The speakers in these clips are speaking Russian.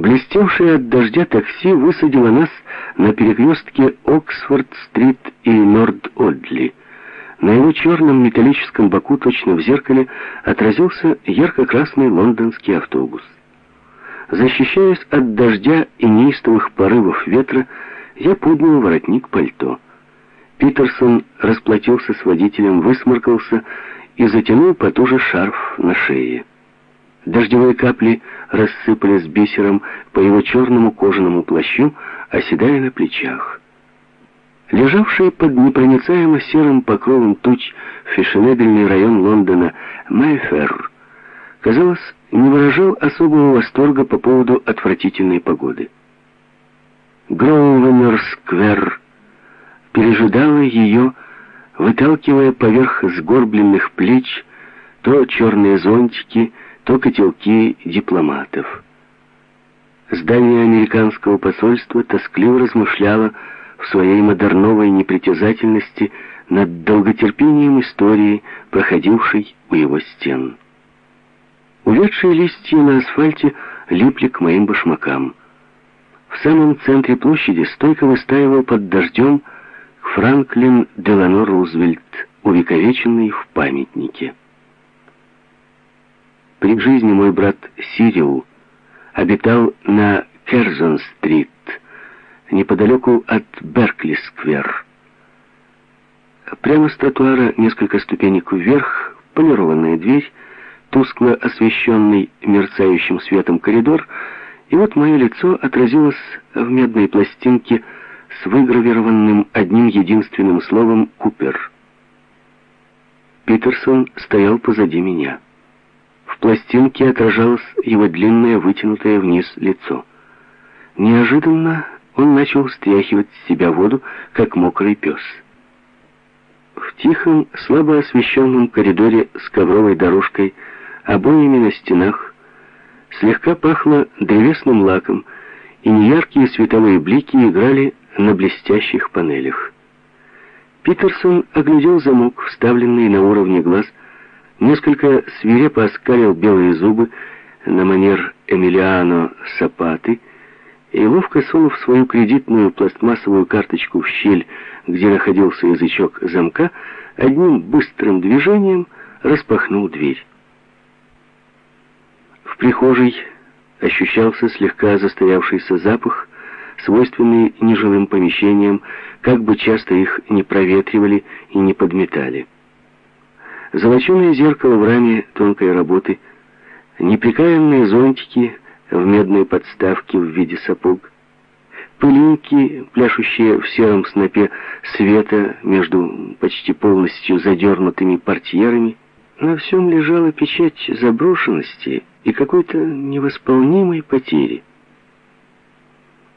Блестевшее от дождя такси высадило нас на перекрестке Оксфорд-стрит и Норд-Одли. На его черном металлическом боку, точно в зеркале, отразился ярко-красный лондонский автобус. Защищаясь от дождя и неистовых порывов ветра, я поднял воротник пальто. Питерсон расплатился с водителем, высморкался и затянул потуже шарф на шее. Дождевые капли рассыпались бисером по его черному кожаному плащу, оседая на плечах. Лежавший под непроницаемо серым покровом туч фешенебельный район Лондона Майфер, казалось, не выражал особого восторга по поводу отвратительной погоды. Гроувенер-сквер пережидала ее, выталкивая поверх сгорбленных плеч то черные зонтики, то котелки дипломатов. Здание американского посольства тоскливо размышляло в своей модерновой непритязательности над долготерпением истории, проходившей у его стен. Увядшие листья на асфальте липли к моим башмакам. В самом центре площади стойко выстаивал под дождем Франклин Делано Рузвельт, увековеченный в памятнике. При жизни мой брат Сирил обитал на Керзон-стрит, неподалеку от Беркли-сквер. Прямо с тротуара несколько ступенек вверх, полированная дверь, тускло освещенный мерцающим светом коридор, и вот мое лицо отразилось в медной пластинке с выгравированным одним единственным словом «Купер». Питерсон стоял позади меня. Пластинке отражалось его длинное, вытянутое вниз лицо. Неожиданно он начал стряхивать с себя воду, как мокрый пес. В тихом, слабо освещенном коридоре с ковровой дорожкой, обоями на стенах, слегка пахло древесным лаком, и неяркие световые блики играли на блестящих панелях. Питерсон оглядел замок, вставленный на уровне глаз, Несколько свирепо оскалил белые зубы на манер Эмилиано Сапаты и, ловко сунув свою кредитную пластмассовую карточку в щель, где находился язычок замка, одним быстрым движением распахнул дверь. В прихожей ощущался слегка застоявшийся запах, свойственный нежилым помещениям, как бы часто их не проветривали и не подметали. Золоченое зеркало в раме тонкой работы, неприкаянные зонтики в медной подставке в виде сапог, пылинки, пляшущие в сером снопе света между почти полностью задернутыми портьерами, на всем лежала печать заброшенности и какой-то невосполнимой потери.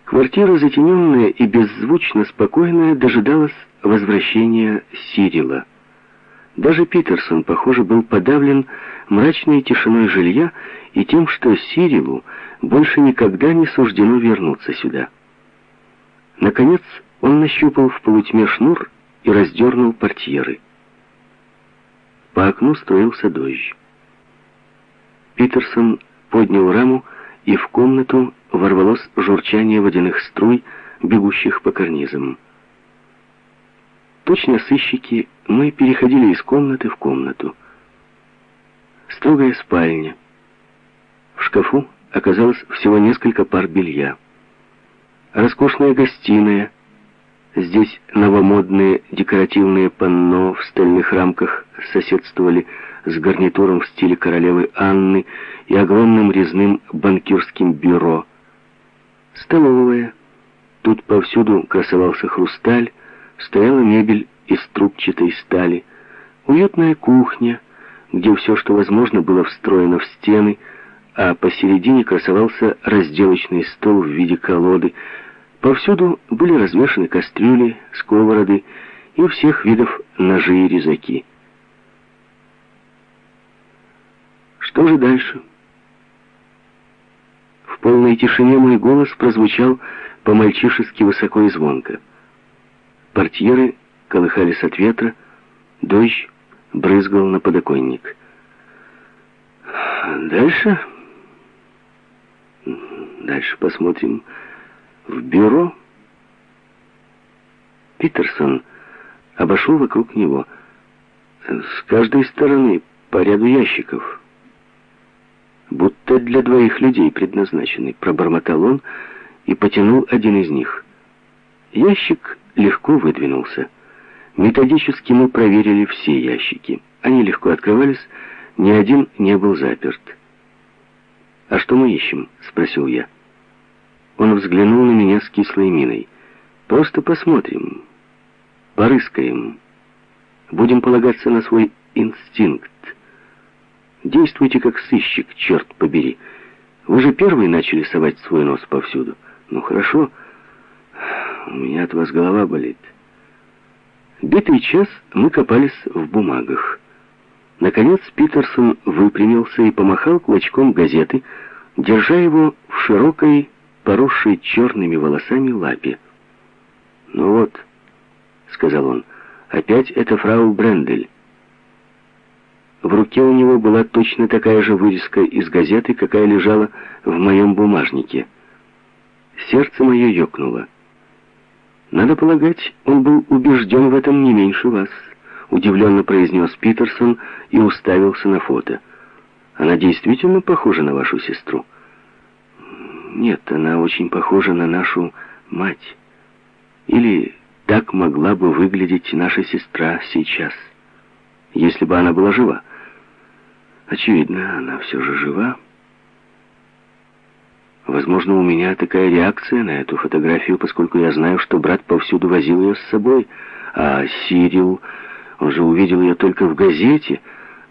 Квартира, затененная и беззвучно спокойная, дожидалась возвращения Сирила. Даже Питерсон, похоже, был подавлен мрачной тишиной жилья и тем, что Сирилу больше никогда не суждено вернуться сюда. Наконец он нащупал в полутьме шнур и раздернул портьеры. По окну строился дождь. Питерсон поднял раму, и в комнату ворвалось журчание водяных струй, бегущих по карнизам. Точно сыщики, мы переходили из комнаты в комнату. Строгая спальня. В шкафу оказалось всего несколько пар белья. Роскошная гостиная. Здесь новомодные декоративные панно в стальных рамках соседствовали с гарнитуром в стиле королевы Анны и огромным резным банкирским бюро. Столовая. Тут повсюду красовался хрусталь, стояла мебель из трубчатой стали, уютная кухня, где все, что возможно, было встроено в стены, а посередине красовался разделочный стол в виде колоды. Повсюду были развешаны кастрюли, сковороды и всех видов ножи и резаки. Что же дальше? В полной тишине мой голос прозвучал по-мальчишески высоко и звонко. Портьеры колыхались от ветра, дождь брызгал на подоконник. Дальше Дальше посмотрим. В бюро Питерсон обошел вокруг него. С каждой стороны по ряду ящиков. Будто для двоих людей предназначенный. Пробормотал он и потянул один из них. Ящик легко выдвинулся. Методически мы проверили все ящики. Они легко открывались, ни один не был заперт. «А что мы ищем?» — спросил я. Он взглянул на меня с кислой миной. «Просто посмотрим, порыскаем, будем полагаться на свой инстинкт. Действуйте как сыщик, черт побери. Вы же первый начали совать свой нос повсюду. Ну хорошо, у меня от вас голова болит». Битый час мы копались в бумагах. Наконец Питерсон выпрямился и помахал клочком газеты, держа его в широкой, поросшей черными волосами лапе. «Ну вот», — сказал он, — «опять это фрау Брендель». В руке у него была точно такая же вырезка из газеты, какая лежала в моем бумажнике. Сердце мое ёкнуло. Надо полагать, он был убежден в этом не меньше вас удивленно произнес Питерсон и уставился на фото. Она действительно похожа на вашу сестру? Нет, она очень похожа на нашу мать. Или так могла бы выглядеть наша сестра сейчас, если бы она была жива. Очевидно, она все же жива. Возможно, у меня такая реакция на эту фотографию, поскольку я знаю, что брат повсюду возил ее с собой, а Сирил он же увидел ее только в газете,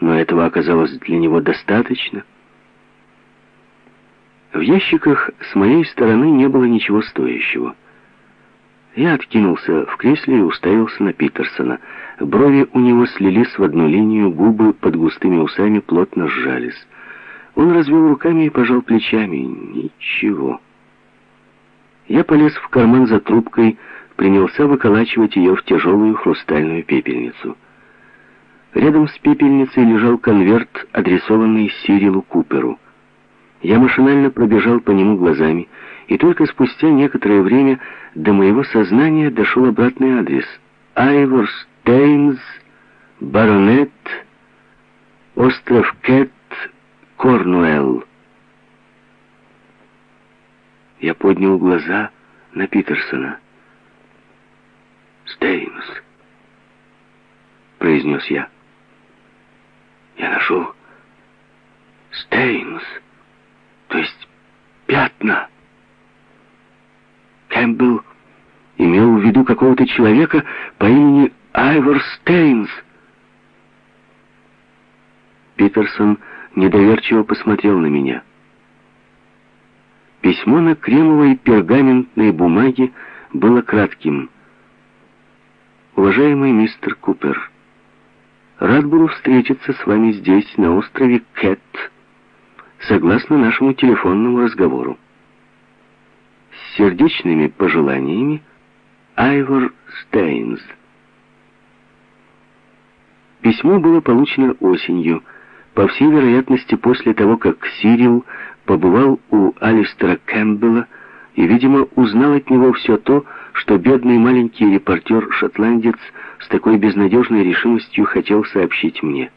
но этого оказалось для него достаточно. В ящиках с моей стороны не было ничего стоящего. Я откинулся в кресле и уставился на Питерсона. Брови у него слились в одну линию, губы под густыми усами плотно сжались. Он развел руками и пожал плечами. Ничего. Я полез в карман за трубкой, принялся выколачивать ее в тяжелую хрустальную пепельницу. Рядом с пепельницей лежал конверт, адресованный Сирилу Куперу. Я машинально пробежал по нему глазами, и только спустя некоторое время до моего сознания дошел обратный адрес. Айвор Стейнс, баронет, остров Кэт, Корнуэлл. Я поднял глаза на Питерсона. «Стейнс», — произнес я. Я нашел Стейнс, то есть пятна. Кэмпбелл имел в виду какого-то человека по имени Айвор Стейнс. Питерсон недоверчиво посмотрел на меня. Письмо на кремовой пергаментной бумаге было кратким. «Уважаемый мистер Купер, Рад был встретиться с вами здесь, на острове Кэт, согласно нашему телефонному разговору. С сердечными пожеланиями Айвор Стейнс. Письмо было получено осенью, по всей вероятности после того, как Сирил побывал у Алистера Кэмпбелла и, видимо, узнал от него все то, что бедный маленький репортер-шотландец с такой безнадежной решимостью хотел сообщить мне.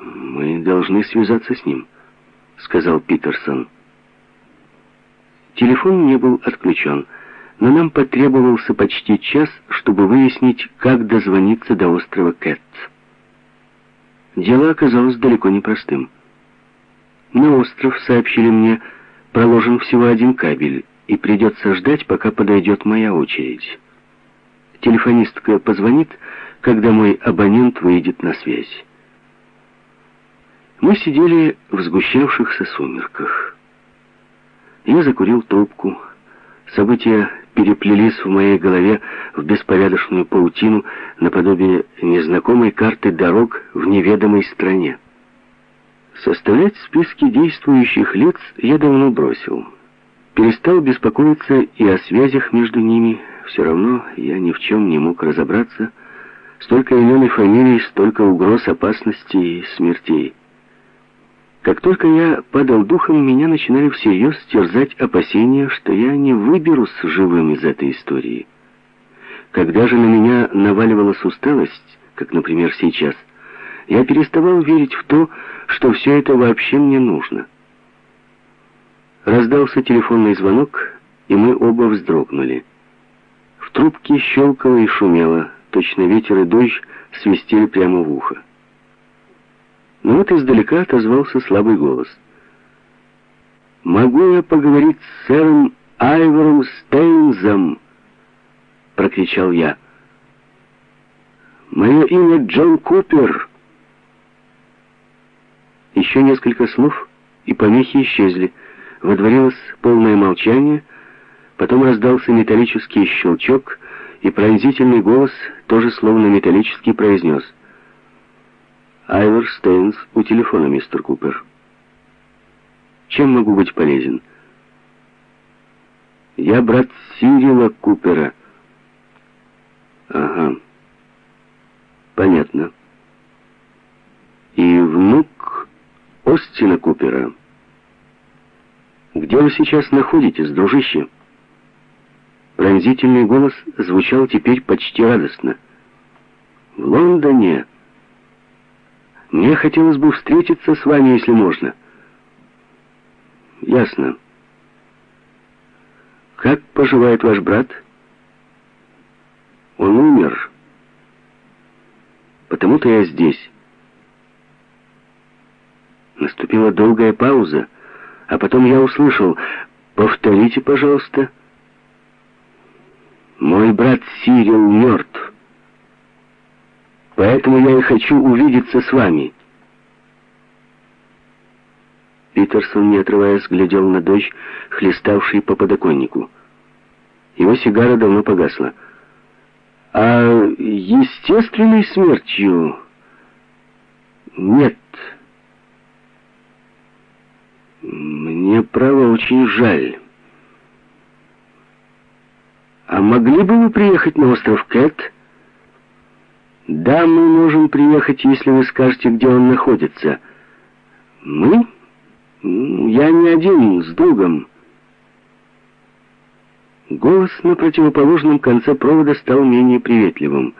«Мы должны связаться с ним», — сказал Питерсон. Телефон не был отключен, но нам потребовался почти час, чтобы выяснить, как дозвониться до острова Кэтс. Дело оказалось далеко не простым. На остров, сообщили мне, проложен всего один кабель, и придется ждать, пока подойдет моя очередь. Телефонистка позвонит, когда мой абонент выйдет на связь. Мы сидели в сгущавшихся сумерках. Я закурил трубку. События переплелись в моей голове в беспорядочную паутину наподобие незнакомой карты дорог в неведомой стране. Составлять списки действующих лиц я давно бросил. Перестал беспокоиться и о связях между ними. Все равно я ни в чем не мог разобраться. Столько имен и фамилий, столько угроз, опасностей и смертей. Как только я падал духом, меня начинали всерьез терзать опасения, что я не выберусь живым из этой истории. Когда же на меня наваливалась усталость, как, например, сейчас, я переставал верить в то, что все это вообще мне нужно. Раздался телефонный звонок, и мы оба вздрогнули. В трубке щелкало и шумело, точно ветер и дождь свистели прямо в ухо. Но вот издалека отозвался слабый голос. «Могу я поговорить с сэром Айвором Стейнзом?» — прокричал я. «Мое имя Джон Купер». Еще несколько слов, и помехи исчезли. Водворилось полное молчание, потом раздался металлический щелчок, и пронзительный голос, тоже словно металлический, произнес — Айвер Стейнс у телефона, мистер Купер. Чем могу быть полезен? Я брат Сирила Купера. Ага. Понятно. И внук Остина Купера. Где вы сейчас находитесь, дружище? Пронзительный голос звучал теперь почти радостно. В Лондоне. Мне хотелось бы встретиться с вами, если можно. Ясно. Как поживает ваш брат? Он умер. Потому-то я здесь. Наступила долгая пауза, а потом я услышал «Повторите, пожалуйста». «Мой брат Сирил мертв». Поэтому я и хочу увидеться с вами». Питерсон, не отрываясь, глядел на дождь, хлеставший по подоконнику. Его сигара давно погасла. «А естественной смертью нет. Мне, право, очень жаль. А могли бы вы приехать на остров Кэт?» «Да, мы можем приехать, если вы скажете, где он находится». «Мы? Я не один, с другом». Голос на противоположном конце провода стал менее приветливым.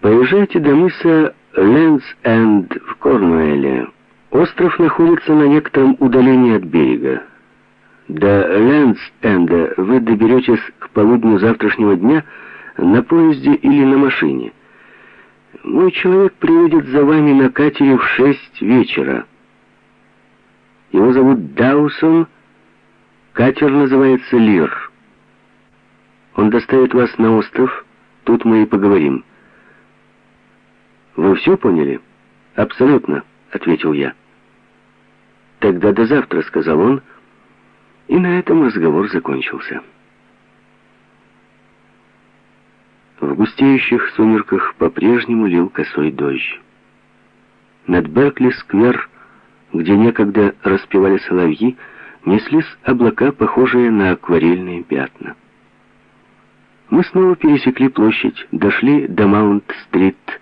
«Поезжайте до мыса Лэнс-Энд в Корнуэле. Остров находится на некотором удалении от берега. До Лэнс-Энда вы доберетесь к полудню завтрашнего дня на поезде или на машине». Мой человек приедет за вами на катере в шесть вечера. Его зовут Даусон. Катер называется Лир. Он доставит вас на остров. Тут мы и поговорим. Вы все поняли? Абсолютно, ответил я. Тогда до завтра, сказал он, и на этом разговор закончился. В густеющих сумерках по-прежнему лил косой дождь. Над Беркли-сквер, где некогда распевали соловьи, неслись облака, похожие на акварельные пятна. Мы снова пересекли площадь, дошли до Маунт-стрит,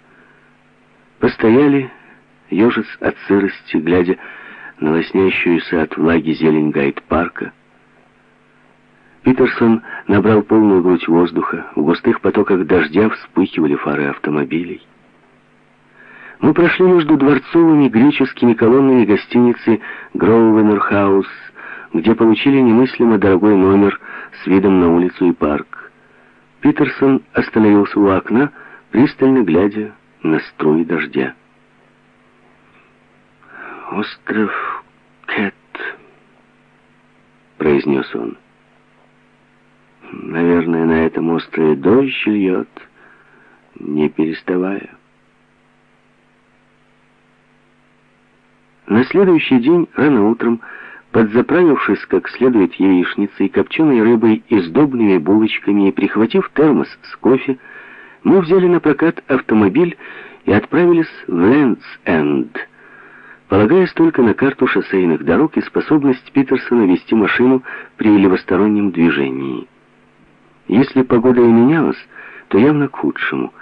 постояли, ежес от сырости, глядя на лоснящуюся от влаги зелень гайд-парка, Питерсон набрал полную грудь воздуха. В густых потоках дождя вспыхивали фары автомобилей. Мы прошли между дворцовыми греческими колоннами гостиницы Гроувенерхаус, где получили немыслимо дорогой номер с видом на улицу и парк. Питерсон остановился у окна, пристально глядя на струи дождя. «Остров Кэт», — произнес он. Наверное, на этом острове дождь льет, не переставая. На следующий день, рано утром, подзаправившись как следует яичницей, копченой рыбой и сдобными булочками и прихватив термос с кофе, мы взяли на прокат автомобиль и отправились в Лэндс-Энд, полагаясь только на карту шоссейных дорог и способность Питерсона вести машину при левостороннем движении. Если погода и менялась, то явно к худшему.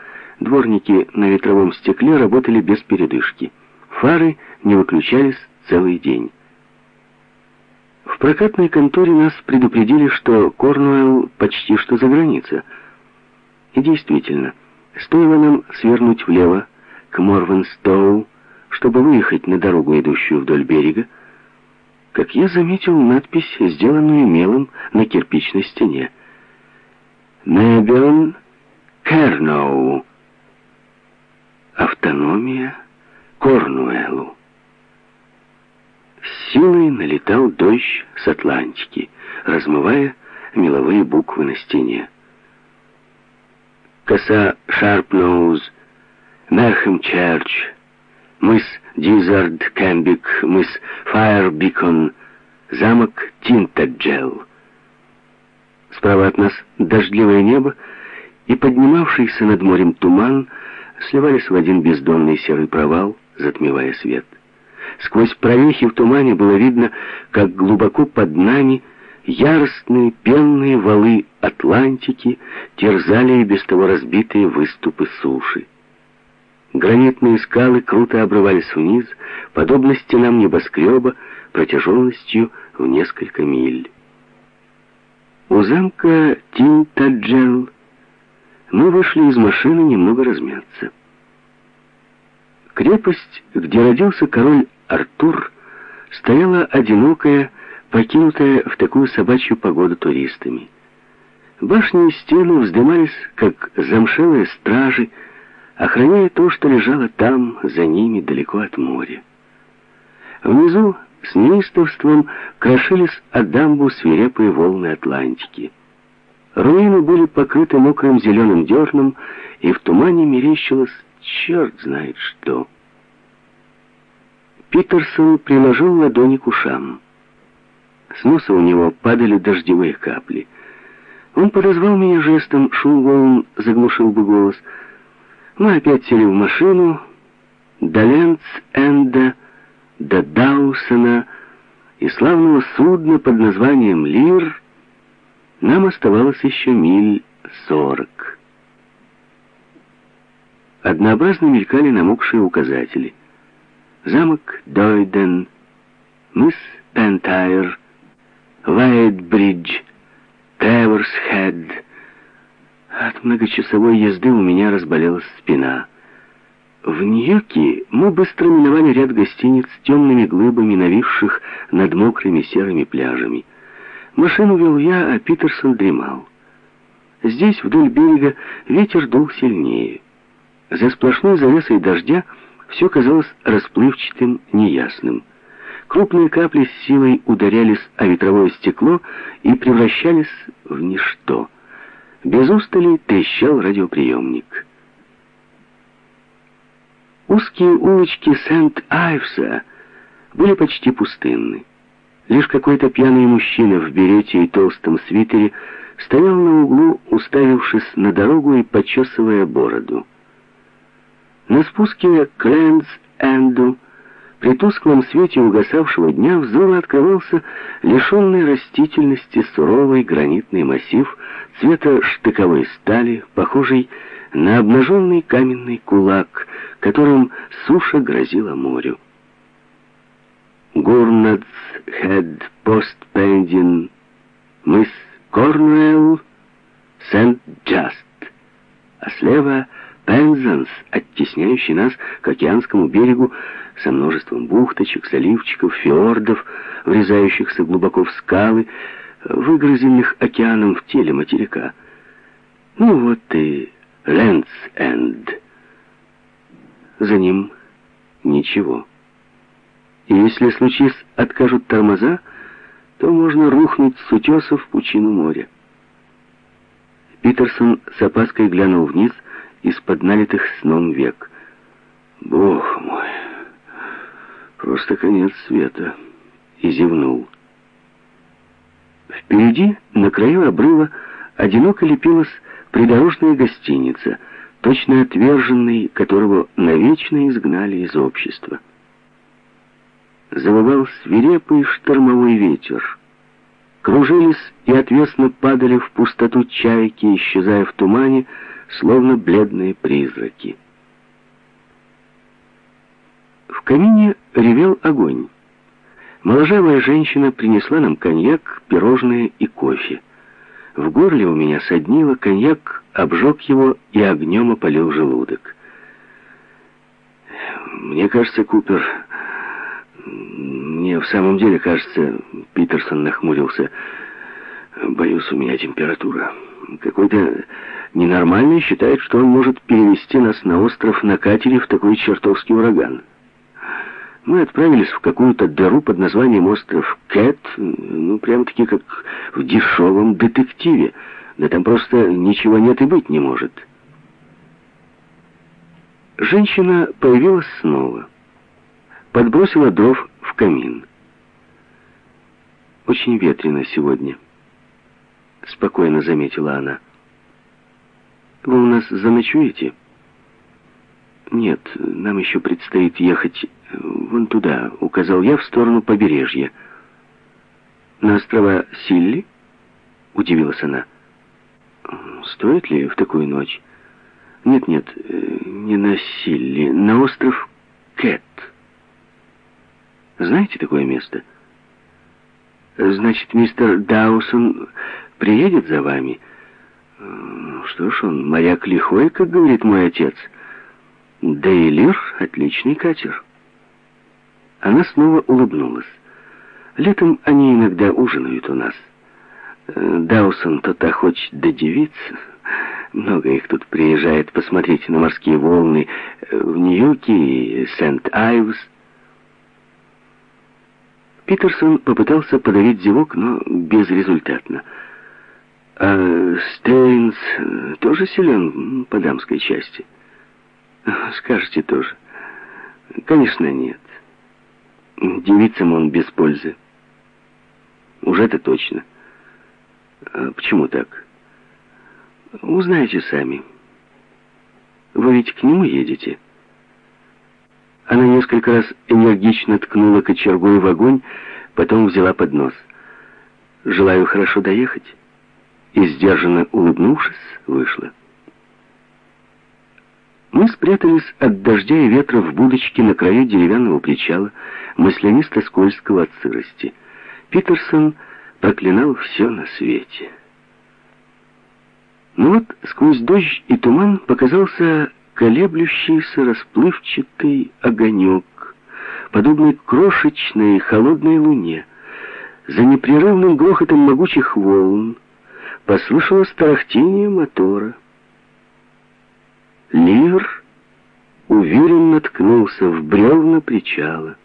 Дворники на ветровом стекле работали без передышки. Фары не выключались целый день. В прокатной конторе нас предупредили, что Корнуэлл почти что за граница. И действительно, стоило нам свернуть влево к Морвенстоу, чтобы выехать на дорогу, идущую вдоль берега, как я заметил надпись, сделанную мелом на кирпичной стене. «Мэбион Керноу. Автономия Корнуэллу». С силой налетал дождь с Атлантики, размывая меловые буквы на стене. Коса Шарпноуз, Мерхем Черч, мыс Дизард Кэмбик, мыс Фаербикон, замок Тинтаджел. Справа от нас дождливое небо и поднимавшийся над морем туман сливались в один бездонный серый провал, затмевая свет. Сквозь прорехи в тумане было видно, как глубоко под нами яростные пенные валы Атлантики терзали и без того разбитые выступы суши. Гранитные скалы круто обрывались вниз, подобно стенам небоскреба, протяженностью в несколько миль. У замка Тинтаджел мы вышли из машины немного размяться. Крепость, где родился король Артур, стояла одинокая, покинутая в такую собачью погоду туристами. Башни и стены вздымались, как замшелые стражи, охраняя то, что лежало там, за ними, далеко от моря. Внизу с неистовством крошились от дамбу свирепые волны Атлантики. Руины были покрыты мокрым зеленым дерном, и в тумане мерещилось черт знает что. Питерсон приложил ладони к ушам. С носа у него падали дождевые капли. Он подозвал меня жестом, шум волн заглушил бы голос. Мы опять сели в машину, до Ленц-Энда, до Даусона и славного судна под названием «Лир» нам оставалось еще миль сорок. Однообразно мелькали намокшие указатели. Замок Дойден, мыс Пентайр, Вайтбридж, Треворс-Хед. От многочасовой езды у меня разболелась спина. В Нью-Йорке мы быстро миновали ряд гостиниц с темными глыбами, нависших над мокрыми серыми пляжами. Машину вел я, а Питерсон дремал. Здесь, вдоль берега, ветер дул сильнее. За сплошной завесой дождя все казалось расплывчатым, неясным. Крупные капли с силой ударялись о ветровое стекло и превращались в ничто. Без устали трещал радиоприемник. Узкие улочки Сент-Айвса были почти пустынны. Лишь какой-то пьяный мужчина в берете и толстом свитере стоял на углу, уставившись на дорогу и почесывая бороду. На спуске к Лэндс-Энду при тусклом свете угасавшего дня взору открывался лишенный растительности суровый гранитный массив цвета штыковой стали, похожий на обнаженный каменный кулак, которым суша грозила морю. Гурнадс, Хед, Пост Пендин, мыс Корнуэлл, Сент-Джаст, а слева — Пензанс, оттесняющий нас к океанскому берегу со множеством бухточек, заливчиков, фьордов, врезающихся глубоко в скалы, выгрызенных океаном в теле материка. Ну вот и Лэндс-Энд. За ним ничего. И если случись откажут тормоза, то можно рухнуть с утесов в пучину моря. Питерсон с опаской глянул вниз из-под налитых сном век. «Бог мой, просто конец света!» И зевнул. Впереди, на краю обрыва, одиноко лепилась придорожная гостиница, точно отверженный, которого навечно изгнали из общества. Завывал свирепый штормовой ветер. Кружились и отвесно падали в пустоту чайки, исчезая в тумане, словно бледные призраки. В камине ревел огонь. Моложавая женщина принесла нам коньяк, пирожные и кофе. В горле у меня соднило, коньяк обжег его и огнем опалил желудок. Мне кажется, Купер... Мне в самом деле кажется, Питерсон нахмурился. Боюсь, у меня температура. Какой-то ненормальный считает, что он может перевести нас на остров на катере в такой чертовский ураган. Мы отправились в какую-то дыру под названием остров Кэт, ну, прямо-таки как в дешевом детективе. Да там просто ничего нет и быть не может. Женщина появилась снова. Подбросила дров в камин. «Очень ветрено сегодня», — спокойно заметила она. «Вы у нас заночуете?» «Нет, нам еще предстоит ехать вон туда», — указал я в сторону побережья. «На острова Силли?» — удивилась она. «Стоит ли в такую ночь?» «Нет-нет, э, не на Силли, на остров Кэт». Знаете такое место? Значит, мистер Даусон приедет за вами? Что ж, он моряк лихой, как говорит мой отец. Да и Лир — отличный катер. Она снова улыбнулась. Летом они иногда ужинают у нас. Даусон то-то хочет додевиться. Много их тут приезжает посмотреть на морские волны в Нью-Йорке и Сент-Айвс. Питерсон попытался подавить зевок, но безрезультатно. А Стейнс тоже силен по дамской части? Скажете тоже. Конечно, нет. Девицам он без пользы. Уже это точно. А почему так? Узнаете сами. Вы ведь к нему едете? Она несколько раз энергично ткнула кочергой в огонь, потом взяла поднос. «Желаю хорошо доехать». И, сдержанно улыбнувшись, вышла. Мы спрятались от дождя и ветра в будочке на краю деревянного причала, маслянисто-скользкого от сырости. Питерсон проклинал все на свете. Но вот сквозь дождь и туман показался колеблющийся расплывчатый огонек, подобный крошечной холодной луне. За непрерывным грохотом могучих волн послышалось тарахтение мотора. Ливер уверенно ткнулся в бревна причала.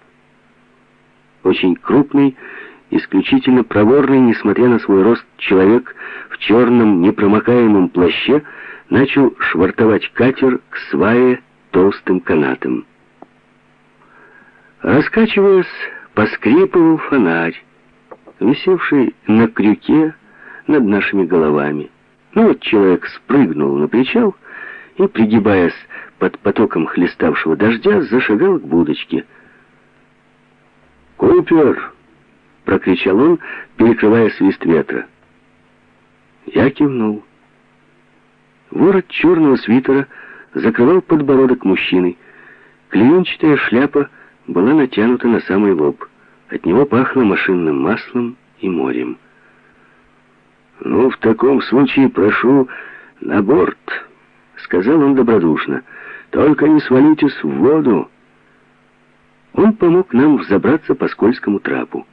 Очень крупный, исключительно проворный, несмотря на свой рост, человек в черном непромокаемом плаще — начал швартовать катер к свае толстым канатом. Раскачиваясь, поскрипывал фонарь, висевший на крюке над нашими головами. Ну вот человек спрыгнул на причал и, пригибаясь под потоком хлеставшего дождя, зашагал к будочке. «Купер!» — прокричал он, перекрывая свист ветра. Я кивнул. Ворот черного свитера закрывал подбородок мужчины. Клеенчатая шляпа была натянута на самый лоб. От него пахло машинным маслом и морем. «Ну, в таком случае прошу на борт», — сказал он добродушно. «Только не свалитесь в воду». Он помог нам взобраться по скользкому трапу.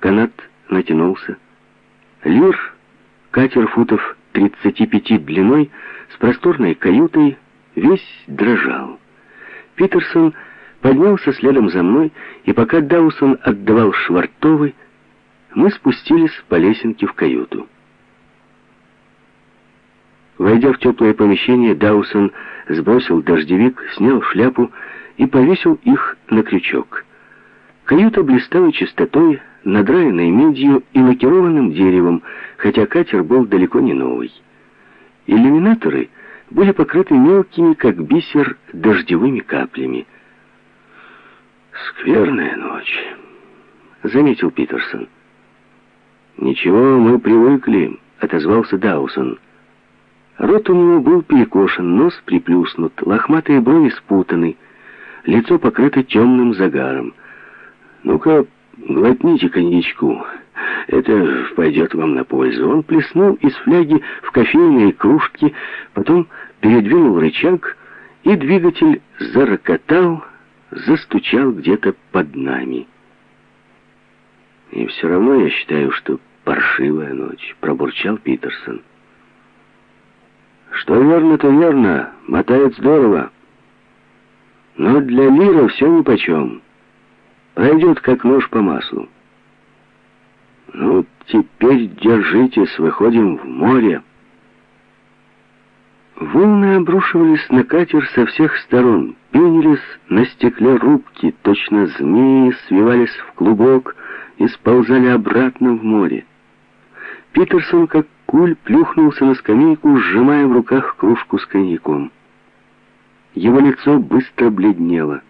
Канат натянулся. Лир, катер футов 35 длиной, с просторной каютой, весь дрожал. Питерсон поднялся следом за мной, и пока Даусон отдавал швартовый, мы спустились по лесенке в каюту. Войдя в теплое помещение, Даусон сбросил дождевик, снял шляпу и повесил их на крючок. Каюта блистала чистотой, надраенной медью и лакированным деревом, хотя катер был далеко не новый. Иллюминаторы были покрыты мелкими, как бисер, дождевыми каплями. «Скверная ночь», — заметил Питерсон. «Ничего, мы привыкли», — отозвался Даусон. Рот у него был перекошен, нос приплюснут, лохматые брови спутаны, лицо покрыто темным загаром. «Ну-ка, глотните коньячку. Это пойдет вам на пользу. Он плеснул из фляги в кофейные кружки, потом передвинул рычаг, и двигатель зарокотал, застучал где-то под нами. И все равно я считаю, что паршивая ночь, пробурчал Питерсон. Что верно, то верно, мотает здорово. Но для мира все нипочем. Пройдет как нож по маслу. Ну, теперь держитесь, выходим в море. Волны обрушивались на катер со всех сторон, пенились на стекле рубки, точно змеи свивались в клубок и сползали обратно в море. Питерсон, как куль, плюхнулся на скамейку, сжимая в руках кружку с коньяком. Его лицо быстро бледнело.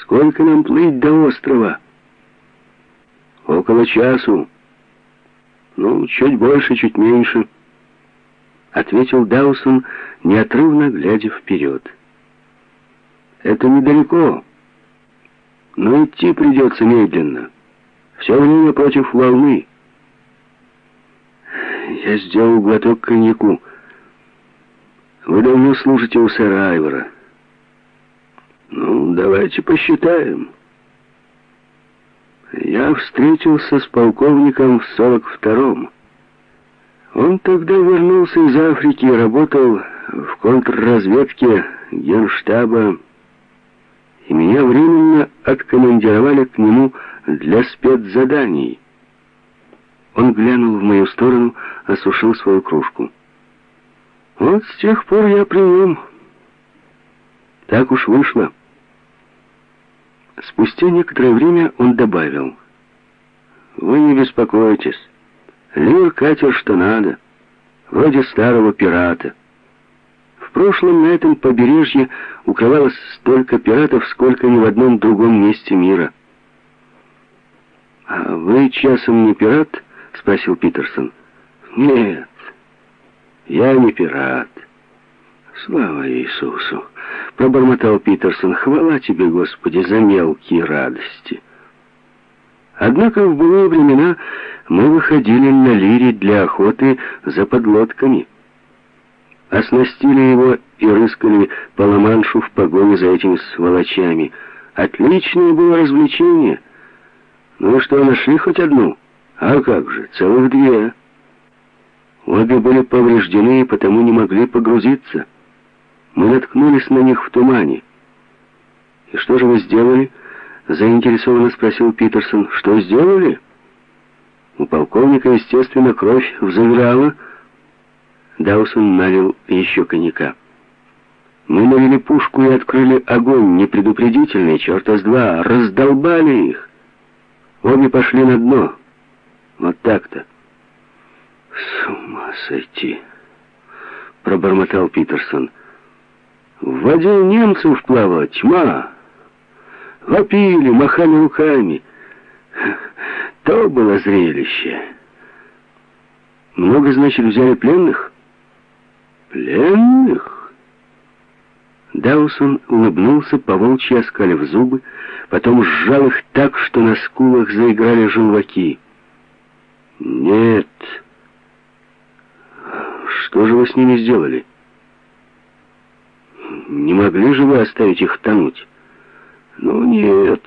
«Сколько нам плыть до острова?» «Около часу. Ну, чуть больше, чуть меньше» ответил Даусон, неотрывно глядя вперед. «Это недалеко, но идти придется медленно. Все время против волны». Я сделал глоток коньяку. «Вы давно служите у сэра Айвора». «Ну, давайте посчитаем». Я встретился с полковником в сорок втором. Он тогда вернулся из Африки и работал в контрразведке генштаба, и меня временно откомандировали к нему для спецзаданий. Он глянул в мою сторону, осушил свою кружку. Вот с тех пор я при нем. Так уж вышло. Спустя некоторое время он добавил. «Вы не беспокойтесь». Лир катер что надо, вроде старого пирата. В прошлом на этом побережье укрывалось столько пиратов, сколько ни в одном другом месте мира. «А вы часом не пират?» — спросил Питерсон. «Нет, я не пират». «Слава Иисусу!» — пробормотал Питерсон. «Хвала тебе, Господи, за мелкие радости!» Однако в былые времена мы выходили на лире для охоты за подлодками. Оснастили его и рыскали по Ла-Маншу в погоне за этими сволочами. Отличное было развлечение. Ну что, нашли хоть одну? А как же, целых две. Обе были повреждены и потому не могли погрузиться. Мы наткнулись на них в тумане. И что же вы сделали? — Заинтересованно спросил Питерсон. «Что сделали?» У полковника, естественно, кровь взыграла. Даусон налил еще коньяка. Мы навели пушку и открыли огонь, непредупредительный, черта с два, раздолбали их. Обе пошли на дно. Вот так-то. С ума сойти, пробормотал Питерсон. В воде немцев плавала тьма. Вопили, махали руками. То было зрелище. Много, значит, взяли пленных? Пленных? Даусон улыбнулся, поволчьи оскалив зубы, потом сжал их так, что на скулах заиграли желваки. Нет. Что же вы с ними сделали? Не могли же вы оставить их тонуть? Ну нет,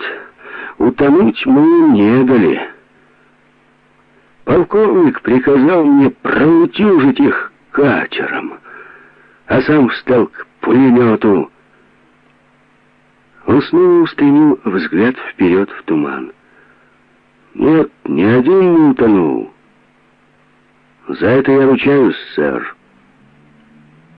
утонуть мы не дали. Полковник приказал мне проутюжить их катером, а сам встал к пулемету. Он снова устремил взгляд вперед в туман. Нет, ни один не утонул. За это я ручаюсь, сэр.